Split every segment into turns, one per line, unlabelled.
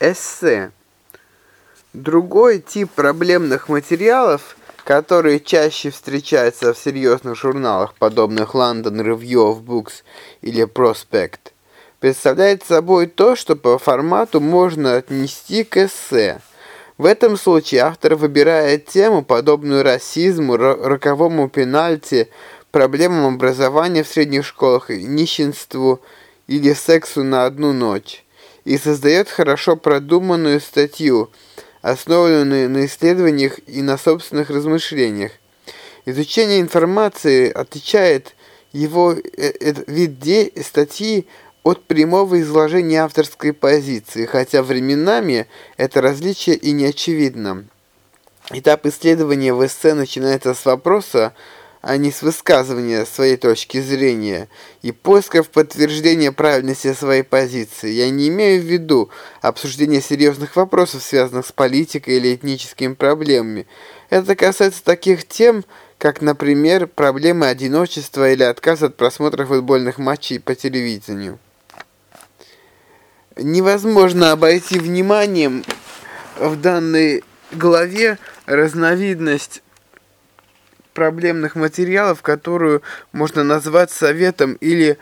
Эссе. Другой тип проблемных материалов, которые чаще встречаются в серьезных журналах, подобных London Review of Books или Prospect, представляет собой то, что по формату можно отнести к эссе. В этом случае автор выбирает тему, подобную расизму, роковому пенальти, проблемам образования в средних школах, нищенству или сексу на одну ночь, и создает хорошо продуманную статью – основанную на исследованиях и на собственных размышлениях. Изучение информации отличает его э, этот вид статьи от прямого изложения авторской позиции, хотя временами это различие и не очевидно. Этап исследования в эссе начинается с вопроса, а не с высказывания своей точки зрения и поисков подтверждения правильности своей позиции. Я не имею в виду обсуждение серьезных вопросов, связанных с политикой или этническими проблемами. Это касается таких тем, как, например, проблемы одиночества или отказ от просмотра футбольных матчей по телевидению. Невозможно обойти вниманием в данной главе разновидность проблемных материалов, которую можно назвать советом или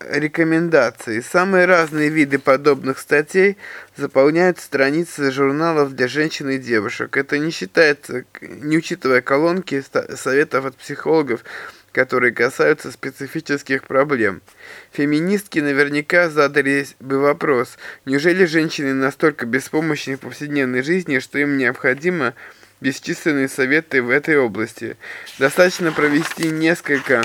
рекомендацией. Самые разные виды подобных статей заполняют страницы журналов для женщин и девушек. Это не считается, не учитывая колонки советов от психологов, которые касаются специфических проблем. Феминистки наверняка задали бы вопрос, неужели женщины настолько беспомощны в повседневной жизни, что им необходимо бесчисленные советы в этой области. Достаточно провести несколько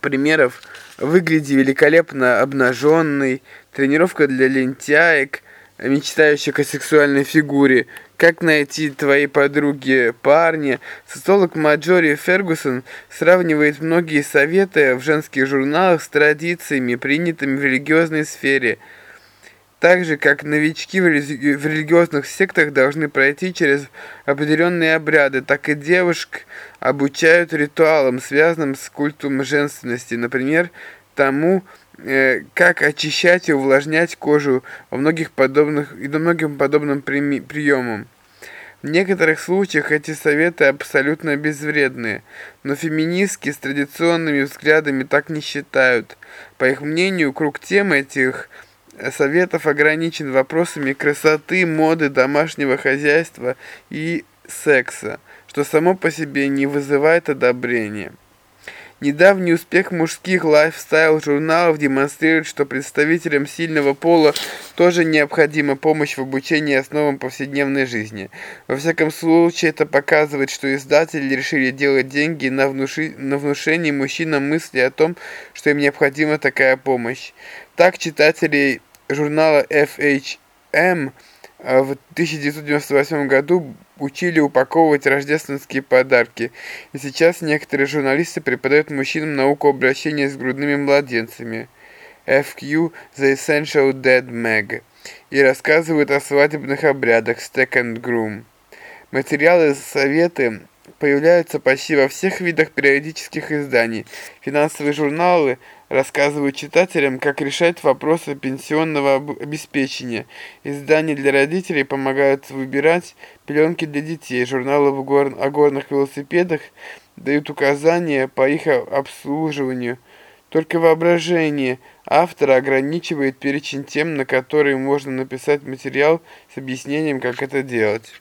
примеров «Выгляди великолепно обнаженный», «Тренировка для лентяек», мечтающих о сексуальной фигуре, как найти твоей подруге парня, социолог Маджори Фергусон сравнивает многие советы в женских журналах с традициями, принятыми в религиозной сфере. Так же, как новички в религиозных сектах должны пройти через определенные обряды, так и девушек обучают ритуалам, связанным с культом женственности, например, тому, Э, как очищать и увлажнять кожу во многих подобных и до многим подобным при, приемам. В некоторых случаях эти советы абсолютно безвредные, но феминистки с традиционными взглядами так не считают. По их мнению, круг тем этих советов ограничен вопросами красоты, моды, домашнего хозяйства и секса, что само по себе не вызывает одобрения. Недавний успех мужских лайфстайл-журналов демонстрирует, что представителям сильного пола тоже необходима помощь в обучении основам повседневной жизни. Во всяком случае, это показывает, что издатели решили делать деньги на, внуши... на внушении мужчинам мысли о том, что им необходима такая помощь. Так, читатели журнала FHM а в 1998 году учили упаковывать рождественские подарки, и сейчас некоторые журналисты преподают мужчинам науку обращения с грудными младенцами FQ The Essential Dead Mag и рассказывают о свадебных обрядах Stack and Groom. Материалы советы появляются почти во всех видах периодических изданий. Финансовые журналы рассказывают читателям, как решать вопросы пенсионного обеспечения. Издания для родителей помогают выбирать пеленки для детей. Журналы о горных велосипедах дают указания по их обслуживанию. Только воображение автора ограничивает перечень тем, на которые можно написать материал с объяснением, как это делать.